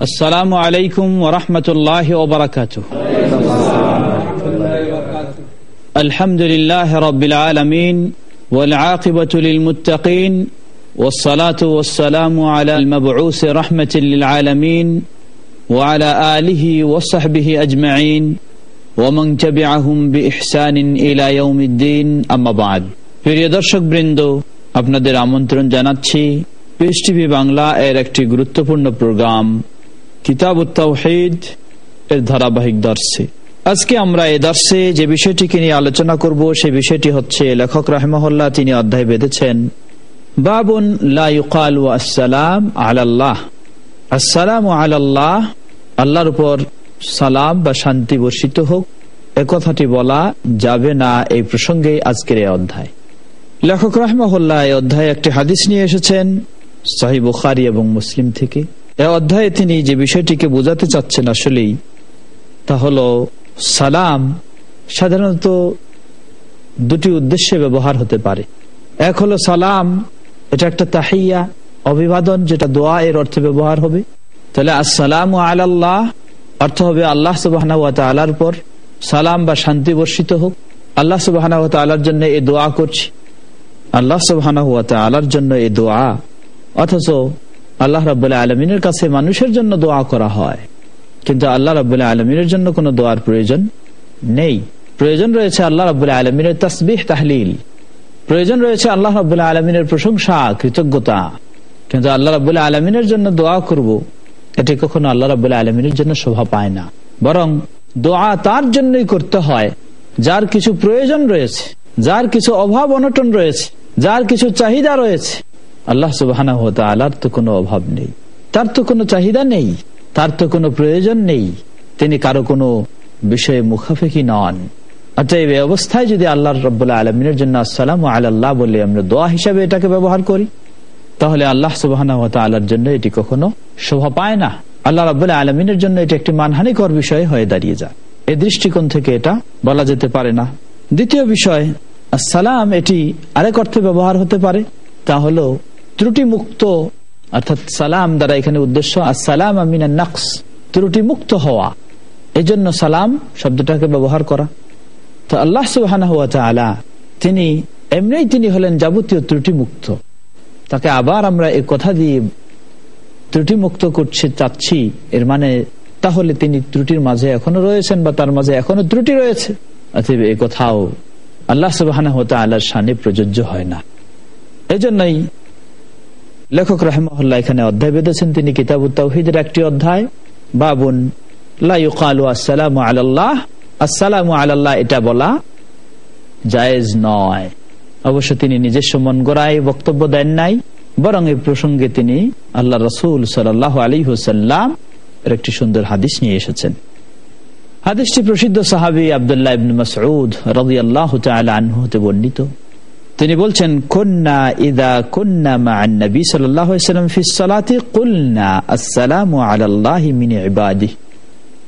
السلام عليكم ورحمة الله وبركاته الحمد لله رب العالمين والعاقبة للمتقين والصلاة والسلام على المبعوث رحمة للعالمين وعلى آله وصحبه أجمعين ومن تبعهم بإحسان إلى يوم الدين أما بعد প্রিয় দর্শক বৃন্দ আপনাদের আমন্ত্রণ জানাচ্ছি পিস টিভি বাংলা এর একটি গুরুত্বপূর্ণ প্রোগ্রাম কিতাব উত্তাহিদ এর ধারাবাহিক দর্শে। আজকে আমরা এই দর্শে যে বিষয়টিকে নিয়ে আলোচনা করব সেই বিষয়টি হচ্ছে লেখক রাহমহল্লা তিনি অধ্যায় বেঁধেছেন, বাবুন লাইকাল আসসালাম আলাল্লাহ। আসসালাম আলাল্লাহ, আল্লাহর উপর সালাম বা শান্তি বর্ষিত হোক কথাটি বলা যাবে না এই প্রসঙ্গে আজকের এই অধ্যায়। লেখক রাহমহল্লা এই অধ্যায়ে একটি হাদিস নিয়ে এসেছেন সাহি বুখারি এবং মুসলিম থেকে। এ অধ্যায়ে তিনি যে বিষয়টিকে বোঝাতে চাচ্ছেন আসলেই, তা হল সালাম সাধারণত দুটি উদ্দেশ্যে ব্যবহার হতে পারে। এক হলো সালাম, এটা একটা তাহিয়া, অভিবাদন, যেটা দোয়া এর অর্থে ব্যবহার হবে। তাহলে আসসালাম আল্লাহ অর্থ হবে আল্লাহ সুবাহ আলার পর সালাম বা শান্তি বর্ষিত হোক। আল্লাহ সুবাহ আলার জন্য এ দোয়া করছি। আল্লাহ সুবাহ আলার জন্য এ দোয়া। অথচ আল্লাহ রাবুল্লাহ আলমিনের কাছে মানুষের জন্য দোয়া করা হয়। কিন্তু আল্লাহ রাবুল্লাহ আলমিনের জন্য কোনো দোয়ার প্রয়োজন নেই। প্রয়োজন রয়েছে আল্লাহ রাবুল্লাহ আলমিনের তসবিহ, তাহলিল। প্রয়োজন রয়েছে আল্লাহ রাবুল্লাহ আলমিনের প্রশংসা, কৃতজ্ঞতা। কিন্তু আল্লাহ রাবুল্লাহ আলমিনের জন্য দোয়া করব, এটি কখনো আল্লাহ রাবুল্লাহ আলমিনের জন্য শোভা পায় না। বরং দোয়া তার জন্যই করতে হয়, যার কিছু প্রয়োজন রয়েছে, যার কিছু অভাব অনটন রয়েছে, যার কিছু চাহিদা রয়েছে আল্লাহ সুবাহ তো কোনো অভাব নেই। তার তো কোনো চাহিদা নেই, তার তো কোনো প্রয়োজন নেই। তিনি কারও কোনো বিষয়ে মুখাফেকি নন। অতএব অবস্থায় যদি আল্লাহ রবাহ আলমিনের জন্য আসসালাম আল্লাহ বলে আমরা দোয়া হিসাবে এটাকে ব্যবহার করি, তাহলে আল্লাহ সুবাহ আল্লাহর জন্য এটি কখনো শোভা পায় না। আল্লাহ রবাহ আলমিনের জন্য এটি একটি মানহানিকর বিষয় হয়ে দাঁড়িয়ে যায়। এই দৃষ্টিকোণ থেকে এটা বলা যেতে পারে না। দ্বিতীয় বিষয়, আসসালাম এটি আরেক অর্থে ব্যবহার হতে পারে, তা হলো ত্রুটি মুক্ত অর্থাৎ সালাম দ্বারা এখানে উদ্দেশ্য সালাম আমিনা নাকস ত্রুটি মুক্ত হওয়া। এই জন্য সালাম শব্দটাকে ব্যবহার করা। তো আল্লাহ সুবাহ তিনি এমনি তিনি হলেন যাবতীয় ত্রুটি মুক্ত তাকে আবার আমরা এই কথা দিয়ে ত্রুটি মুক্ত করছে, চাচ্ছি, এর মানে তাহলে তিনি ত্রুটির মাঝে এখনও রয়েছেন বা তার মাঝে এখনও ত্রুটি রয়েছে। অতএব এ কথাও আল্লাহ সুবাহ প্রযোজ্য হয় না। এই জন্যই লেখক রাহেমহল্লা এখানে অধ্যায় বেঁধেছেন। তিনি কিতাব তৌহিদের একটি অধ্যায়। বাবুন আসসালাম আল্লাহ আসসালাম আল্লাহ এটা বলা জায়েজ নয়। অবশ্য তিনি নিজস্ব মন গড়ায় বক্তব্য দেন নাই। বরং এই প্রসঙ্গে তিনি আল্লাহ রসুল সাল্লাহ আলী হুসাল্লাম এর একটি সুন্দর হাদিস নিয়ে এসেছেন। হাদিসটি প্রসিদ্ধ সাহাবি আবদুল্লাহ ইবন মাসউদ রাদিয়াল্লাহু তাআলা আনহু বর্ণিত। তিনি বলছেন সাল্লাম আসসালাম আল্লাহ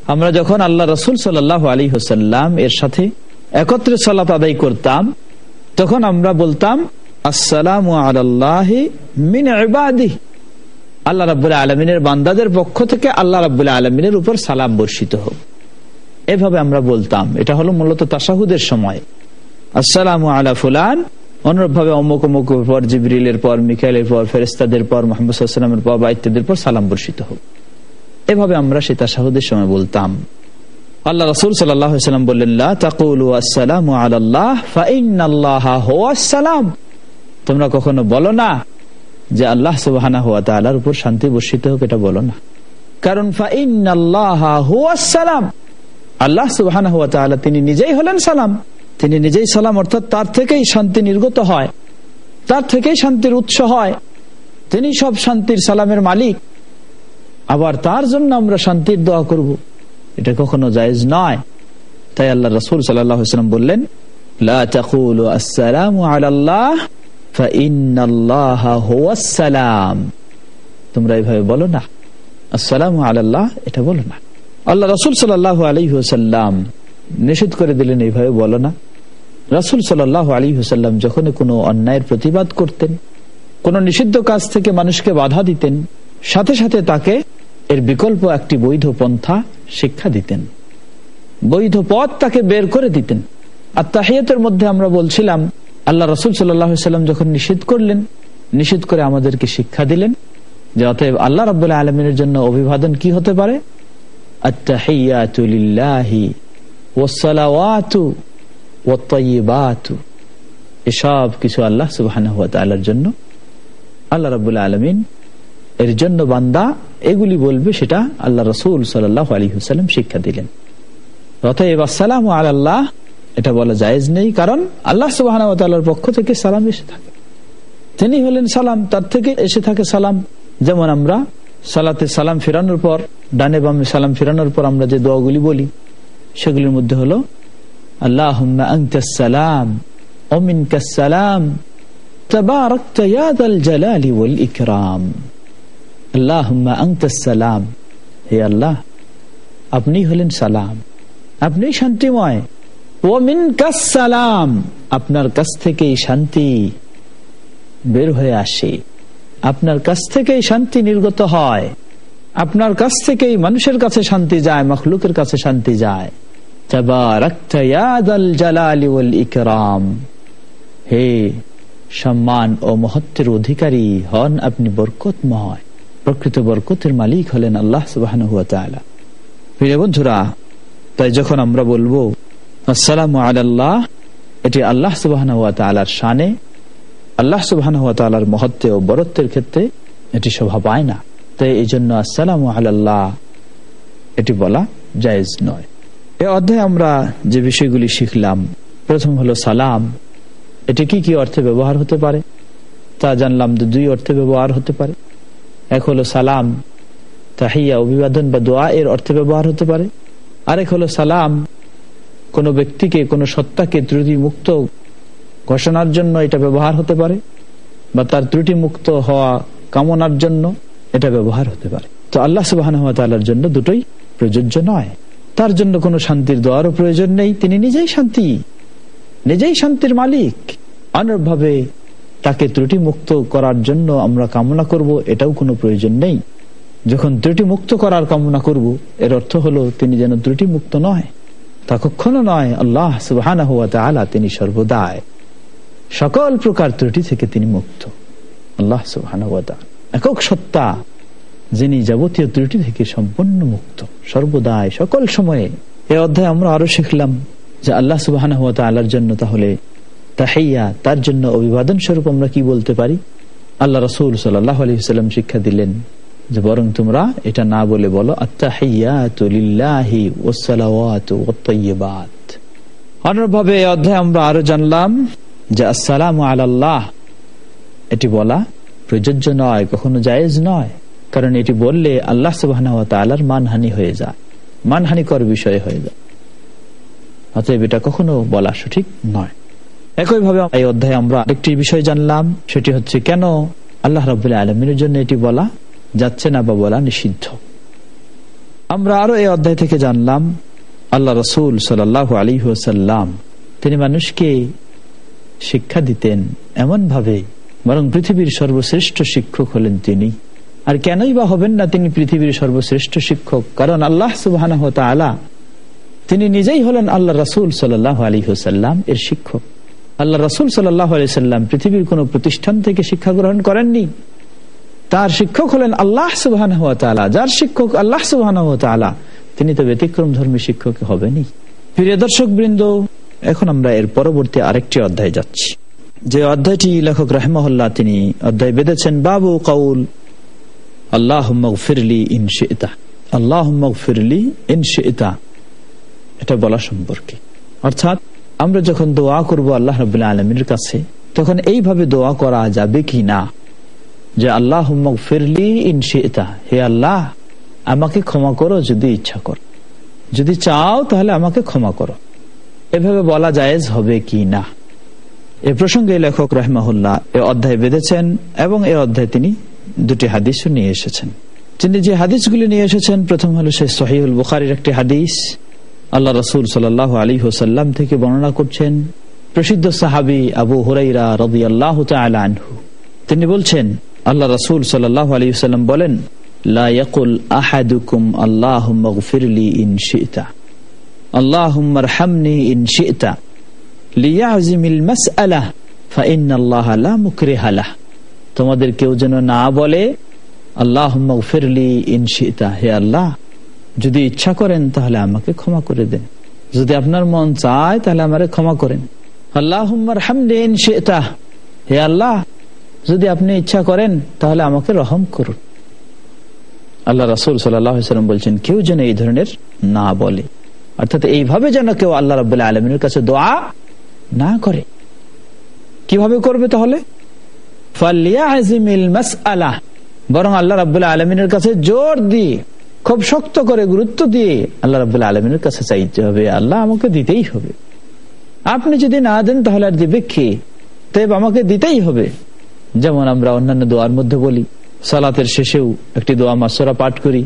আমরা যখন আল্লাহ রসুল সাল্লাহ আলী হোসাল্লাম এর সাথে একত্রে সালাত আদায় করতাম, তখন আমরা বলতাম, আসসালাম আল্লাহ মিন ইবাদি আল্লাহ রাবুল্লাহ আলমিনের বান্দাদের পক্ষ থেকে আল্লাহ রাবুল্লাহ আলমিনের উপর সালাম বর্ষিত হোক। এভাবে আমরা বলতাম। এটা হলো মূলত তাসাহুদের সময়। আসসালাম আলা ফুলান অনুরূপ ভাবে অমুক অমুক পর জিবরিলের পর মিখাইলের পর ফেরেস্তাদের পর মোহাম্মদের পর, বা ইত্যাদির পর সালাম বর্ষিত হোক। এভাবে আমরা সে তাসাহুদের সময় বলতাম। আল্লাহ রসুল সাল্লাম বললেন তোমরা কখনো বলো না যে আল্লাহ তালার উপর শান্তি বর্ষিত হোক, এটা বলো না। কারণ আল্লাহ সুবাহানা তালা তিনি নিজেই হলেন সালাম। তিনি নিজেই সালাম, অর্থাৎ তার থেকেই শান্তি নির্গত হয়। তার থেকেই শান্তির উৎস হয়। তিনি সব শান্তির সালামের মালিক। আবার তার জন্য আমরা শান্তির দোয়া করব। এটা কখনো জায়েজ নয়। তাই আল্লাহ রসুল সাল্লাম বললেন তোমরা এইভাবে বলো না। আসসালাম আল্লাহ এটা বলো না। আল্লাহ রসুল সাল্লাহ আলহ্লাম নিষেধ করে দিলেন এইভাবে বলো না। রাসুল সাল আলী হুসাল্লাম যখন কোনো অন্যায়ের প্রতিবাদ করতেন, কোন নিষিদ্ধ কাজ থেকে মানুষকে বাধা দিতেন, সাথে সাথে তাকে এর বিকল্প একটি বৈধ পন্থা শিক্ষা দিতেন। বৈধ পথ তাকে বের করে দিতেন। আর তাহিয়াতের মধ্যে আমরা বলছিলাম, আল্লাহ রসুল সাল্লাম যখন নিষেধ করলেন, নিষেধ করে আমাদেরকে শিক্ষা দিলেন, যে অতএব আল্লাহ রবাহ আলমিনের জন্য অভিবাদন কি হতে পারে? এসব কিছু আল্লাহ সুবাহ জন্য। আল্লাহ রবুল্লা আলমিন এর জন্য বান্দা এগুলি বলবে, সেটা আল্লাহ রসুল সাল্লাহ আলী হুসালাম শিক্ষা দিলেন। অতএব আসসালাম আল্লাহ এটা বলা জায়েজ নেই, কারণ আল্লাহ সুবাহ পক্ষ থেকে সালাম এসে থাকে। তিনি হলেন সালাম, তার থেকে এসে থাকে সালাম। যেমন আমরা সালাতে সালাম ফেরানোর পর, ডানে বামে সালাম ফেরানোর পর আমরা যে দোয়াগুলি বলি, সেগুলির মধ্যে হলো আল্লাহ সালাম অমিন কাসালাম تباركت يا ذا الجلال والإكرام اللهم أنت السلام হে আল্লাহ আপনি হলেন সালাম আপনি শান্তিময় ও মিন সালাম আপনার কাছ থেকেই শান্তি বের হয়ে আসে আপনার কাছ থেকেই শান্তি নির্গত হয় আপনার কাছ থেকেই মানুষের কাছে শান্তি যায় মখলুকের কাছে শান্তি যায় হে সম্মান ও মহত্বের অধিকারী হন আপনি বরকতময়। প্রকৃত বরকতের মালিক হলেন আল্লাহ সুবাহ বন্ধুরা, তাই যখন আমরা বলব, আসসালাম আল্লাহ এটি আল্লাহ সুবাহ শানে। আল্লাহ ও বরত্বের ক্ষেত্রে এটি শোভা পায় না। তাই এই জন্য আসসালাম আল্লাহ এটি বলা জায়েজ নয়। এ অধ্যায়ে আমরা যে বিষয়গুলি শিখলাম, প্রথম হলো সালাম। এটি কি কি অর্থে ব্যবহার হতে পারে? তা জানলাম দুই অর্থে ব্যবহার হতে পারে। এক হলো সালাম, তাহিয়া, অভিবাদন বা দোয়া এর অর্থে ব্যবহার হতে পারে। আরেক হলো সালাম, কোনো ব্যক্তিকে, কোনো সত্তাকে ত্রুটি মুক্ত ঘোষণার জন্য এটা ব্যবহার হতে পারে বা তার ত্রুটি মুক্ত হওয়া কামনার জন্য এটা ব্যবহার হতে পারে। তো আল্লাহ সুবাহ জন্য দুটোই প্রযোজ্য নয়। তার জন্য কোনো শান্তির দোয়ারও প্রয়োজন নেই। তিনি নিজেই শান্তি, নিজেই শান্তির মালিক। ভাবে তাকে ত্রুটি মুক্ত করার জন্য আমরা কামনা করব, এটাও কোনো প্রয়োজন নেই। যখন ত্রুটি মুক্ত করার কামনা করব, এর অর্থ হলো তিনি যেন ত্রুটি মুক্ত নয়, তা কখনো নয়। আল্লাহ সুবাহ তিনি সর্বদায় সকল প্রকার ত্রুটি থেকে তিনি মুক্ত। আল্লাহ সুবাহ একক সত্তা যিনি যাবতীয় ত্রুটি থেকে সম্পূর্ণ মুক্ত। সর্বদায় সকল সময়ে। এ অধ্যায় আমরা আরও শিখলাম যে আল্লাহ সুবাহ আল্লাহর জন্য তাহলে তাহাইয়া তার জন্য অভিবাদন স্বরূপ আমরা কি বলতে পারি? আল্লাহ রসুল সাল্লাহ আলহিসাল্লাম শিক্ষা দিলেন যে বরং তোমরা এটা না বলে বলো অনুরভাবে অধ্যায় আমরা আরও জানলাম যে আসসালাম আল্লাহ এটি বলা প্রযোজ্য নয়, কখনো জায়েজ নয়। কারণ এটি বললে আল্লাহ সুবাহ মানহানি হয়ে যায়। মানহানিকর বিষয় হয়ে যায়। অতএব এটা কখনো বলা সঠিক নয়। একইভাবে এই অধ্যায়ে আমরা আরেকটি বিষয় জানলাম, সেটি হচ্ছে কেন আল্লাহ রবাহ আলমিনের জন্য এটি বলা যাচ্ছে না বা বলা নিষিদ্ধ। আমরা আরও এই অধ্যায় থেকে জানলাম, আল্লাহ রসুল সাল্লাহ আলী সাল্লাম তিনি মানুষকে শিক্ষা দিতেন এমন ভাবে বরং পৃথিবীর সর্বশ্রেষ্ঠ শিক্ষক হলেন তিনি। আর কেনই বা হবেন না তিনি পৃথিবীর সর্বশ্রেষ্ঠ শিক্ষক? কারণ আল্লাহ সুবাহ তিনি নিজেই হলেন আল্লাহ রসুল সাল্লাহ আলী হুসাল্লাম এর শিক্ষক। আল্লাহ রসুল সাল্লাহ আলি সাল্লাম পৃথিবীর কোন প্রতিষ্ঠান থেকে শিক্ষা গ্রহণ করেননি। তার শিক্ষক হলেন আল্লাহ সুবাহ যার শিক্ষক আল্লাহ সুবাহ তিনি তো ব্যতিক্রম ধর্মী শিক্ষক হবেনি প্রিয় দর্শক বৃন্দ এখন আমরা এর পরবর্তী আরেকটি অধ্যায় যাচ্ছি। যে অধ্যায়টি লেখক রাহমহল্লা তিনি অধ্যায় বেঁধেছেন, বাবু কাউল আল্লাহ ফিরলি ইনশিতা আল্লাহ ফিরলি ইনশিতা এটা বলা সম্পর্কে। অর্থাৎ আমরা যখন দোয়া করব আল্লাহ রবাহ আলমীর কাছে, তখন এইভাবে দোয়া করা যাবে কি না? যে আল্লাহ ফিরলি ইনশিতা হে আল্লাহ, আমাকে ক্ষমা করো যদি ইচ্ছা করো। যদি চাও তাহলে আমাকে ক্ষমা করো। এভাবে বলা জায়েজ হবে কি না? এ প্রসঙ্গে লেখক রহমাহুল্লাহ এ অধ্যায় বেঁধেছেন এবং এ অধ্যায় তিনি দুটি হাদিসও নিয়ে এসেছেন। তিনি যে হাদিসগুলি নিয়ে এসেছেন, প্রথম হলো সে সহিউল বুখারির একটি হাদিস। আল্লাহ রসুল সাল আলী হোসাল্লাম থেকে বর্ণনা করছেন, প্রসিদ্ধ সাহাবি আবু হুরাইরা রবি আল্লাহ আনহু। তিনি বলছেন, আল্লাহ রসুল সাল্লাহ আলী সাল্লাম বলেন আল্লাহ ফিরলি ইন শিতা। আল্লাহ মাস আলাহ ফাইন আল্লাহ তোমাদের কেউ যেন না বলে আল্লাহ ফিরলি ইনশিতা হে আল্লাহ, যদি ইচ্ছা করেন তাহলে আমাকে ক্ষমা করে দেন। যদি আপনার মন চায় তাহলে আমারে ক্ষমা করেন। আল্লাহ হামদে ইনশিতা হে আল্লাহ, যদি আপনি ইচ্ছা করেন তাহলে আমাকে রহম করুন। আল্লাহ রাসুল সাল্লাম বলছেন, কেউ যেন এই ধরনের না বলে অর্থাৎ এইভাবে যেন কেউ আল্লাহ রবাহ আলমিনের কাছে দোয়া না করে। কীভাবে করবে তাহলে? বরং আল্লাহ রাবুল্লাহ আলমিনের কাছে জোর দিয়ে, খুব শক্ত করে গুরুত্ব দিয়ে আল্লাহ রাবুল্লাহ আলমিনের কাছে চাইতে হবে, আল্লাহ আমাকে দিতেই হবে। আপনি যদি না দেন তাহলে আর দিবে কে? তেব আমাকে দিতেই হবে। যেমন আমরা অন্যান্য দোয়ার মধ্যে বলি, সালাতের শেষেও একটি দোয়া মাসরা পাঠ করি,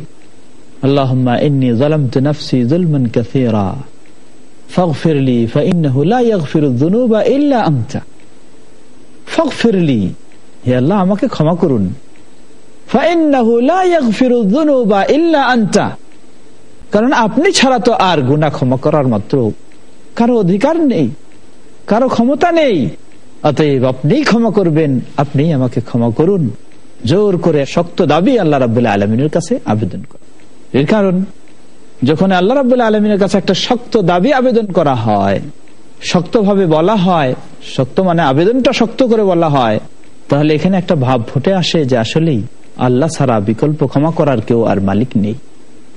আল্লাহুম্মা ইন্নী ফাগফিরলি হে আল্লাহ, আমাকে ক্ষমা করুন। কারণ আপনি ছাড়া তো আর গুনাহ ক্ষমা করার মাত্র কারও অধিকার নেই, কারও ক্ষমতা নেই। অতএব আপনি ক্ষমা করবেন, আপনি আমাকে ক্ষমা করুন। জোর করে শক্ত দাবি আল্লাহ রাবুল্লাহ আলমিনের কাছে আবেদন করে এর কারণ, যখন আল্লাহ রাবুল্লাহ আলমিনের কাছে একটা শক্ত দাবি আবেদন করা হয়, শক্তভাবে বলা হয়, শক্ত মানে আবেদনটা শক্ত করে বলা হয় তাহলে এখানে একটা ভাব ফুটে আসে যে আসলেই আল্লাহ ছাড়া বিকল্প ক্ষমা করার কেউ আর মালিক নেই।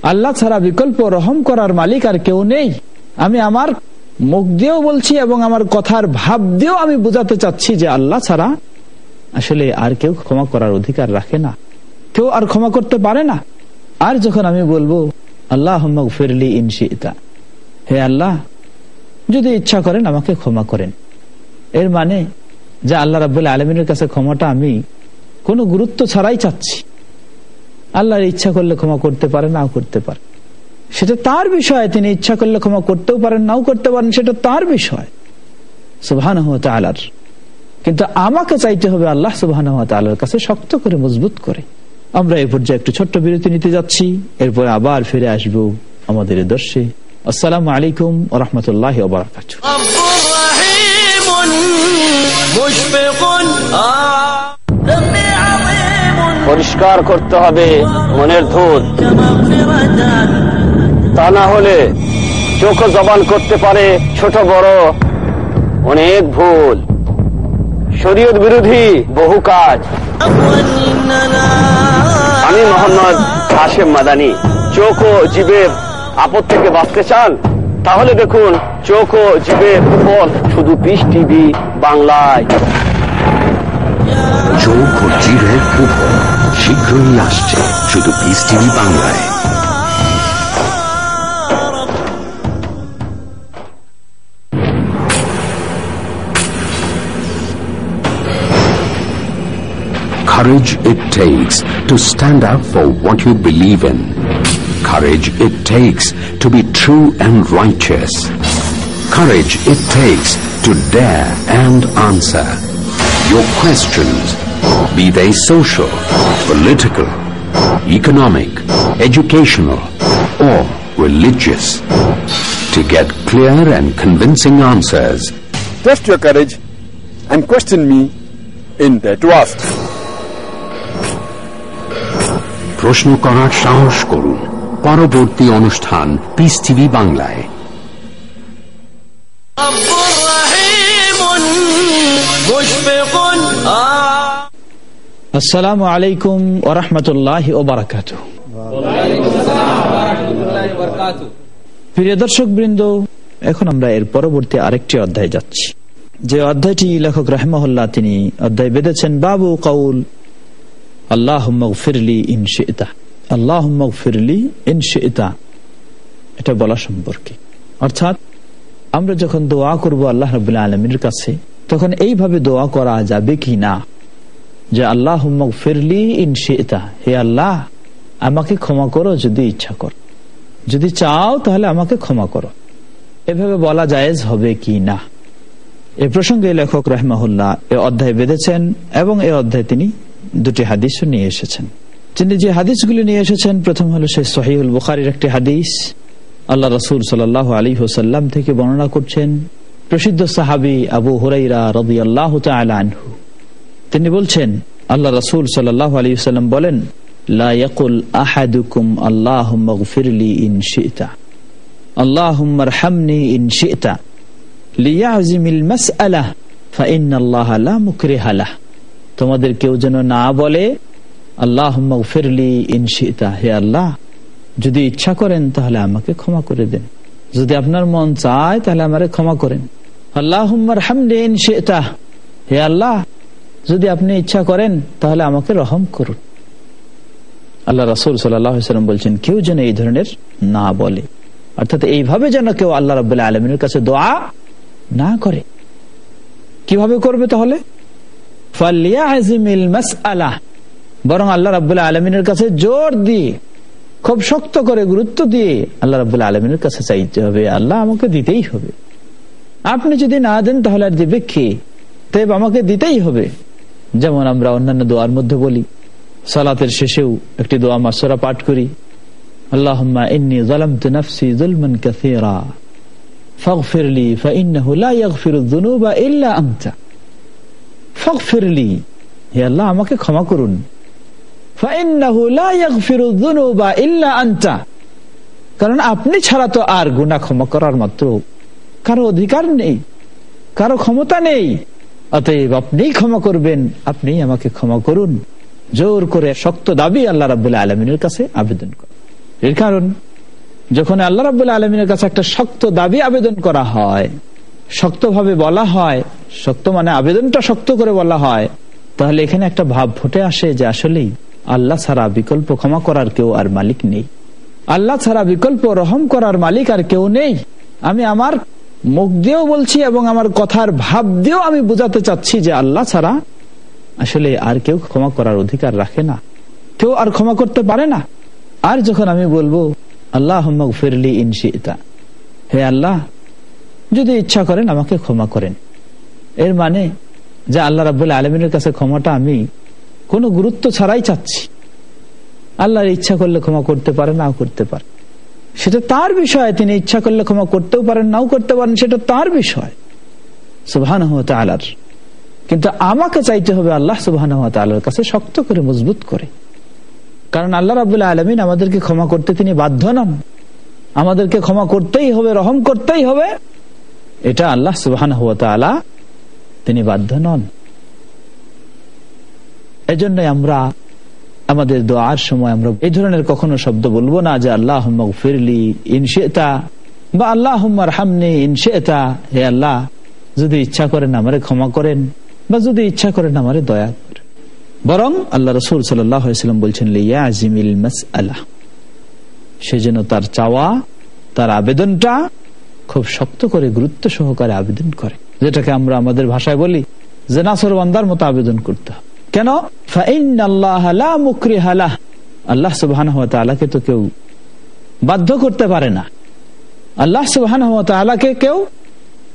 আল্লাহ ছাড়া বিকল্প রহম করার মালিক আর কেউ নেই। আমি আমার মুখ দিয়েও বলছি এবং আমার কথার ভাব দিয়েও আমি বুঝাতে চাচ্ছি যে আল্লাহ ছাড়া আসলে আর কেউ ক্ষমা করার অধিকার রাখে না। কেউ আর ক্ষমা করতে পারে না। আর যখন আমি বলব আল্লাহ ফিরলি ইনশিতা হে আল্লাহ, যদি ইচ্ছা করেন আমাকে ক্ষমা করেন। এর মানে যে আল্লাহ রাবুল্লাহ আলমিনের কাছে ক্ষমাটা আমি কোনো গুরুত্ব ছাড়াই চাচ্ছি। আল্লাহর ইচ্ছা করলে ক্ষমা করতে পারে, নাও করতে পারে। সেটা তার বিষয়, তিনি ইচ্ছা করলে ক্ষমা করতেও পারেন, নাও করতে পারেন, সেটা তার বিষয়। সুবাহান আলার কিন্তু আমাকে চাইতে হবে আল্লাহ সুবাহান আল্লাহর কাছে শক্ত করে, মজবুত করে। আমরা এই পর্যায়ে একটু ছোট্ট বিরতি নিতে যাচ্ছি, এরপর আবার ফিরে আসব আমাদের দর্শে। আসসালামু আলাইকুম রহমতুল্লাহ পরিষ্কার করতে হবে মনের ধূল। তা না হলে চোখ জবান করতে পারে ছোট বড় অনেক ভুল। শরীয়ত বিরোধী বহু কাজ। আমি মোহাম্মদ হাশেম মাদানি। চোখ ও জীবের আপদ থেকে বাঁচতে চান? তাহলে দেখুন, চোখ ও জীবের উপর শুধু পিস টিভি বাংলায় চোখ ও জীবের উপর শীঘ্রই আসছে শুধু পিস টিভি বাংলায় Courage it takes to stand up for what you believe in. Courage it takes to be true and righteous. Courage it takes to dare and answer. Your questions, be they social, political, economic, educational, or religious. To get clear and convincing answers, Test your courage and question me in Dare to Ask. প্রশ্ন করার সাহস করুন পরবর্তী অনুষ্ঠান piece TV বাংলায়। আসসালামু আলাইকুম ওরহমতুল্লাহ ওবরাকাত প্রিয় দর্শক বৃন্দ এখন আমরা এর পরবর্তী আরেকটি অধ্যায় যাচ্ছি। যে অধ্যায়টি লেখক রাহমহল্লা তিনি অধ্যায় বেঁধেছেন, বাবু কাউল আল্লাহ ফিরলি ইনশিতা আল্লাহ ফিরলি ইনশিতা এটা বলা সম্পর্কে। অর্থাৎ আমরা যখন দোয়া করব আল্লাহ রবুল্লা আলমীর কাছে, তখন এইভাবে দোয়া করা যাবে কি না? যে আল্লাহ ফিরলি ইনশিতা হে আল্লাহ, আমাকে ক্ষমা করো যদি ইচ্ছা কর। যদি চাও তাহলে আমাকে ক্ষমা করো। এভাবে বলা জায়েজ হবে কি না? এ প্রসঙ্গে লেখক রহমাহুল্লাহ এ অধ্যায় বেঁধেছেন এবং এ অধ্যায় তিনি দুটি হাদিসও নিয়ে এসেছেন। তিনি যে হাদিসগুলি নিয়ে এসেছেন, প্রথম হলো সে সহিউল বুখারির একটি হাদিস। আল্লাহ রসুল সাল্লাহ আলী হোসাল্লাম থেকে বর্ণনা করছেন, প্রসিদ্ধ সাহাবি আবু হুরাইরা রবি আল্লাহ আনহু। তিনি বলছেন, আল্লাহ রসুল সাল্লাহ আলী সাল্লাম বলেন লাকুল আহাদুকুম আল্লাহ ফিরলি ইন শিতা। Allah হামনি in শিতা। তোমাদের কেউ যেন না বলে আল্লাহ ফিরলি ইনশিতা হে আল্লাহ, যদি ইচ্ছা করেন তাহলে আমাকে ক্ষমা করে দেন। যদি আপনার মন চায় তাহলে আমারে ক্ষমা করেন। আল্লাহ হামলি ইনশিতা হে আল্লাহ, যদি আপনি ইচ্ছা করেন তাহলে আমাকে রহম করুন। আল্লাহ রাসুল সাল্লাম বলছেন, কেউ যেন এই ধরনের না বলে। অর্থাৎ এইভাবে যেন কেউ আল্লাহ রবাহ আলমিনের কাছে দোয়া না করে। কীভাবে করবে তাহলে? বরং আল্লাহ রাবুল্লাহ আলমিনের কাছে জোর দিয়ে, খুব শক্ত করে গুরুত্ব দিয়ে আল্লাহ রাবুল্লাহ আলমিনের কাছে চাইতে হবে। আল্লাহ আমাকে দিতেই হবে। আপনি যদি না দেন তাহলে আর দিবে কে তেব আমাকে দিতেই হবে। যেমন আমরা অন্যান্য দোয়ার মধ্যে বলি, সালাতের শেষেও একটি দোয়া মাসরা পাঠ করি ইন্নি নাফসি জুলমান আল্লাহ আমাকে ক্ষমা করুন। কারণ আপনি ছাড়া তো আর গুণা ক্ষমা করার মাত্র কারও অধিকার নেই, কারও ক্ষমতা নেই। অতএব আপনি ক্ষমা করবেন আপনি আমাকে ক্ষমা করুন। জোর করে শক্ত দাবি আল্লাহ রাবুল্লাহ আলমিনের কাছে আবেদন করেন। এর কারণ, যখন আল্লাহ রাবুল্লাহ আলমিনের কাছে একটা শক্ত দাবি আবেদন করা হয়, শক্তভাবে বলা হয়, শক্ত মানে আবেদনটা শক্ত করে বলা হয়, তাহলে এখানে একটা ভাব ফুটে আসে যে আসলেই আল্লাহ ছাড়া বিকল্প ক্ষমা করার কেউ আর মালিক নেই। আল্লাহ ছাড়া বিকল্প রহম করার মালিক আর কেউ নেই। আমি আমার মুখ দিয়েও বলছি এবং আমার কথার ভাব দিয়েও আমি বুঝাতে চাচ্ছি যে আল্লাহ ছাড়া আসলে আর কেউ ক্ষমা করার অধিকার রাখে না। কেউ আর ক্ষমা করতে পারে না। আর যখন আমি বলব আল্লাহ ফিরলি ইনশিতা হে আল্লাহ, যদি ইচ্ছা করেন আমাকে ক্ষমা করেন। এর মানে যে আল্লাহ রাবুল আলমিনের কাছে ক্ষমাটা আমি কোনো গুরুত্ব ছাড়াই চাচ্ছি। আল্লাহর ইচ্ছা করলে ক্ষমা করতে পারে, নাও করতে পারে। সেটা তার বিষয়, তিনি ইচ্ছা করলে ক্ষমা করতেও পারেন, নাও করতে পারেন, সেটা তার বিষয়। সুবাহান আলার কিন্তু আমাকে চাইতে হবে আল্লাহ সুবাহান আল্লাহর কাছে শক্ত করে, মজবুত করে। কারণ আল্লাহ রাবুল্লাহ আলমিন আমাদেরকে ক্ষমা করতে তিনি বাধ্য নন। আমাদেরকে ক্ষমা করতেই হবে, রহম করতেই হবে। এটা আল্লাহ সুবাহান তিনি বাধ্য নন। এজন্যই আমরা আমাদের দোয়ার সময় আমরা এই ধরনের কখনো শব্দ বলব না যে আল্লাহ ফিরলি ইনশেতা বা আল্লাহ হামনি ইনশেতা হে আল্লাহ, যদি ইচ্ছা করেন আমারে ক্ষমা করেন বা যদি ইচ্ছা করেন আমারে দয়া করেন। বরং আল্লাহ রসুল সাল্লাম বলছেন আল্লাহ সে যেন তার চাওয়া, তার আবেদনটা খুব শক্ত করে গুরুত্ব সহকারে আবেদন করে। যেটাকে আমরা আমাদের ভাষায় বলি যে নাসর বান্দার মতো আবেদন করতে কেন? আল্লাহ সুবাহ তো কেউ বাধ্য করতে পারে না। আল্লাহ সুবাহ কেউ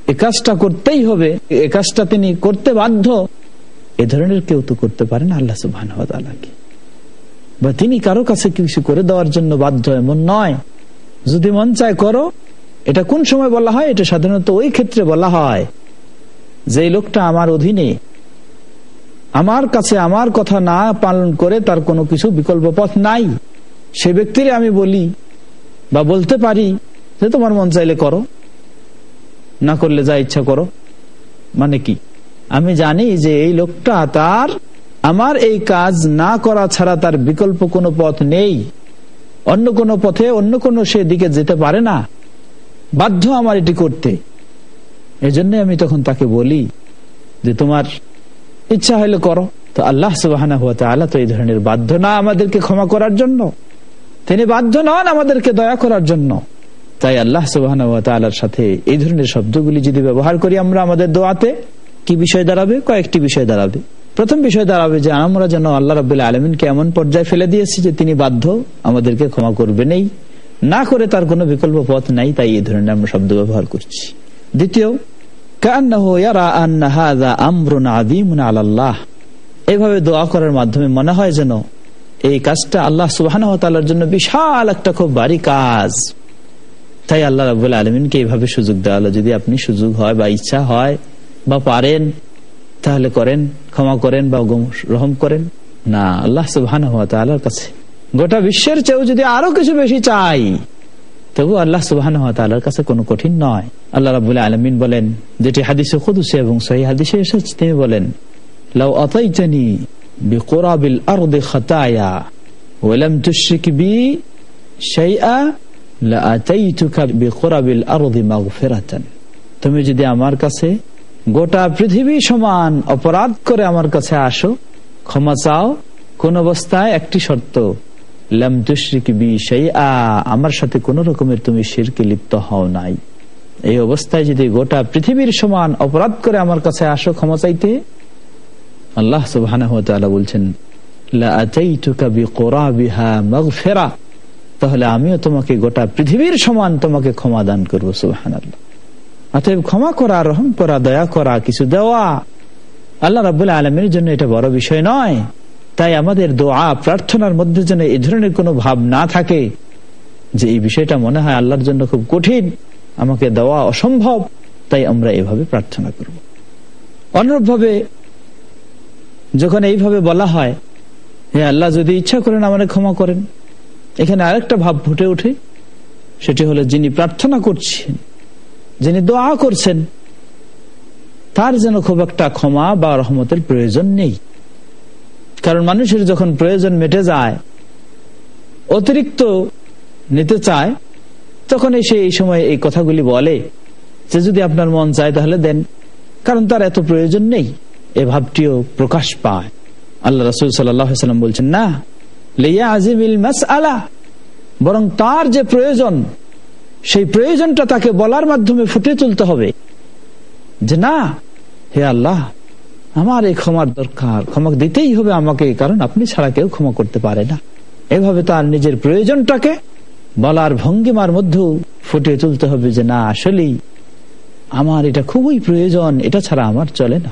এ কাজটা করতেই হবে, এ কাজটা তিনি করতে বাধ্য। এ ধরনের কেউ তো করতে পারে না আল্লাহ সুবাহ বা তিনি কারও কাছে কিছু করে দেওয়ার জন্য বাধ্য এমন নয়। যদি মন চায় করো, এটা কোন সময় বলা হয়? এটা সাধারণত ওই ক্ষেত্রে বলা হয়। যে লোকটা আমার অধীনে আমার কাছে আমার কথা না পালন করে তার কোনো কিছু বিকল্প পথ নাই। সে ব্যক্তির আমি বলি বা বলতে পারি যে তোমার মন চাইলে করো, না করলে যা ইচ্ছা করো। মানে কি? আমি জানি যে এই লোকটা তার, আমার এই কাজ না করা ছাড়া তার বিকল্প কোনো পথ নেই। অন্য কোনো পথে অন্য কোনো সে দিকে যেতে পারে না। বাধ্য আমার এটি করতে। এজন্য আমি তখন তাকে বলি যে তোমার ইচ্ছা হলে করো। তো আল্লাহ সুবাহ তো এই ধরনের বাধ্য না আমাদেরকে ক্ষমা করার জন্য। তিনি বাধ্য নন আমাদেরকে দয়া করার জন্য। তাই আল্লাহ সুবাহ সাথে এই ধরনের শব্দগুলি যদি ব্যবহার করি আমরা আমাদের দোয়াতে, কি বিষয় দাঁড়াবে? কয়েকটি বিষয় দাঁড়াবে। প্রথম বিষয় দাঁড়াবে যে, আমরা যেন আল্লাহ রাবুল্লাহ আলমিনকে এমন পর্যায়ে ফেলে দিয়েছি যে তিনি বাধ্য আমাদেরকে ক্ষমা করবে নেই। না করে তার কোনো বিকল্প পথ নাই, তাই এই ধরনের আমরা শব্দ ব্যবহার করছি। দ্বিতীয় এভাবে দোয়া করার মাধ্যমে মনে হয় যেন এই কাজটা আল্লাহ সুবাহ জন্য বিশাল একটা খুব ভারী কাজ। তাই আল্লাহ রাবুল আলমিনকে এইভাবে সুযোগ দেওয়া হলো, যদি আপনি সুযোগ হয় বা ইচ্ছা হয় বা পারেন, তাহলে করেন, ক্ষমা করেন বা রহম করেন। না, আল্লাহ সুবাহ কাছে। গোটা বিশ্বের চেয়েও যদি আরও কিছু বেশি চাই তবু আল্লাহ সুবাহ কাছে কোনো কঠিন নয়। আল্লাহ রাবুল আলমিন বলেন, যেটি হাদিসে খুদুসে এবং সহি হাদিসে এসেছে, তিনি বলেন, লাউ অতাইতানি বিকোরাবিল আরদে খাতায়া ওয়ালাম তুশরিক বি শাইআ লাআতাইতুকা বিকোরাবিল আরদি মাগফিরাতান। তুমি যদি আমার কাছে গোটা পৃথিবী সমান অপরাধ করে আমার কাছে আসো, ক্ষমা চাও, কোন অবস্থায় একটি শর্ত লাম তুশরিক আমার সাথে কোন রকমের তুমি শিরকে লিপ্ত হও নাই। এই অবস্থায় যদি গোটা পৃথিবীর সমান অপরাধ করে আমার কাছে আসো ক্ষমা চাইতে, আল্লাহ সুবাহ বলছেন তাহলে আমিও তোমাকে গোটা পৃথিবীর সমান তোমাকে ক্ষমা দান করব সুবাহান অতএব ক্ষমা করা, রহম করা, দয়া করা, কিছু দেওয়া, আল্লাহ রাবুল্লাহ আলমের জন্য এটা বড় বিষয় নয়। তাই আমাদের দোয়া, প্রার্থনার মধ্যে যেন এই ধরনের কোনো ভাব না থাকে যে এই বিষয়টা মনে হয় আল্লাহর জন্য খুব কঠিন, আমাকে দেওয়া অসম্ভব, তাই আমরা এভাবে প্রার্থনা করব। অনুরূপ ভাবে যখন এইভাবে বলা হয়, হে আল্লাহ, যদি ইচ্ছা করেন আমাদের ক্ষমা করেন, এখানে আরেকটা ভাব ফুটে ওঠে, সেটি হলো যিনি প্রার্থনা করছেন, যিনি দোয়া করছেন, তার যেন খুব একটা ক্ষমা বা রহমতের প্রয়োজন নেই। কারণ মানুষের যখন প্রয়োজন মেটে যায়, অতিরিক্ত নিতে চায়, তখন এসে এই সময় এই কথাগুলি বলে যে যদি আপনার মন চায় তাহলে দেন, কারণ তার এত প্রয়োজন নেই। এ ভাবটিও প্রকাশ পায়। আল্লাহ রসুল সাল্লাম বলছেন, না লেয়া আজিমিল মাস আলা বরং তার যে প্রয়োজন, সেই প্রয়োজনটা তাকে বলার মাধ্যমে ফুটে তুলতে হবে। যে না, হে আল্লাহ আমার এই ক্ষমার দরকার, ক্ষমা দিতেই হবে আমাকে, কারণ আপনি ছাড়া কেউ ক্ষমা করতে পারে না। এভাবে তার নিজের প্রয়োজনটাকে বলার ভঙ্গিমার মধ্যেও ফুটিয়ে তুলতে হবে যে, না, আসলেই আমার এটা খুবই প্রয়োজন, এটা ছাড়া আমার চলে না।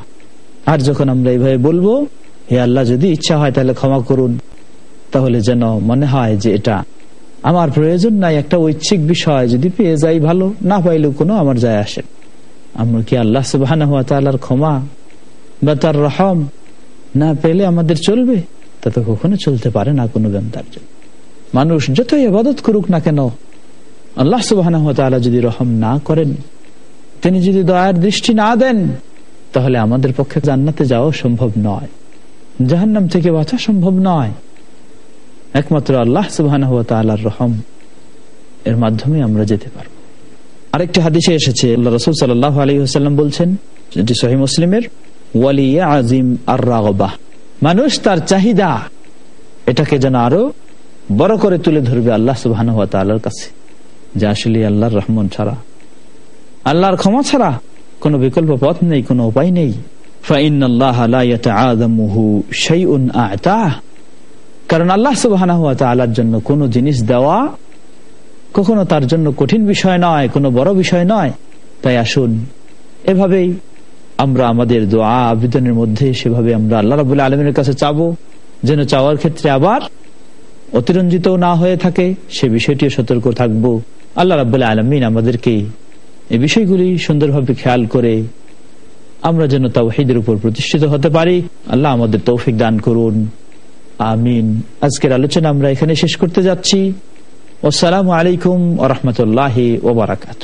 আর যখন আমরা এইভাবে বলব, হে আল্লাহ, যদি ইচ্ছা হয় তাহলে ক্ষমা করুন, তাহলে যেন মনে হয় যে এটা আমার প্রয়োজন নাই, একটা ঐচ্ছিক বিষয়, যদি পেয়ে যাই ভালো, না পাইলেও কোনো আমার যায় আসে আমরা কি আল্লাহ সুবাহ ক্ষমা বা তার রহম না পেলে আমাদের চলবে? তা তো কখনো চলতে পারে না কোনো তার জন্য। মানুষ যতই আবাদত করুক না কেন, আল্লাহ সুবাহ যদি রহম না করেন, তিনি যদি দয়ার দৃষ্টি না দেন, তাহলে আমাদের পক্ষে জান্নাতে যাওয়া সম্ভব নয়। জাহান্নাম থেকে বাঁচা সম্ভব নয়। একমাত্র আল্লাহ সুবাহ রহম এর মাধ্যমে আমরা যেতে পারব। আরেকটি হাদিসে এসেছে, আল্লাহ রসুল সাল্লাহ আলী হাসাল্লাম বলছেন, যেটি সহি মুসলিমের। ওয়ালিয়া আজিম আর রাগবাহ মানুষ তার চাহিদা, এটাকে যেন আরও বড় করে তুলে ধরবে আল্লাহ সুবাহ কাছে। যে আসলে আল্লাহর রহমান ছাড়া, আল্লাহর ক্ষমা ছাড়া কোনো বিকল্প পথ নেই, কোনো উপায় নেই। কারণ আল্লাহ সুবাহ জন্য কোনো জিনিস দেওয়া কখনো তার জন্য কঠিন বিষয় নয়, কোনো বড় বিষয় নয়। তাই আসুন, এভাবেই আমরা আমাদের দোয়া আবেদনের মধ্যে সেভাবে আমরা আল্লাহ রাবুল্লাহ আলমের কাছে চাবো, যেন চাওয়ার ক্ষেত্রে আবার অতিরঞ্জিত না হয়ে থাকে। সে বিষয়টিও সতর্ক থাকব। আল্লাহ রাবুল্লাহ আলমিন আমাদেরকে এই বিষয়গুলি সুন্দরভাবে খেয়াল করে আমরা যেন তাওহিদের উপর প্রতিষ্ঠিত হতে পারি। আল্লাহ আমাদের তৌফিক দান করুন। আমিন। আজকের আলোচনা আমরা এখানে শেষ করতে যাচ্ছি। আসসালামু আলাইকুম ওরহমতুল্লাহ ওবরাকাত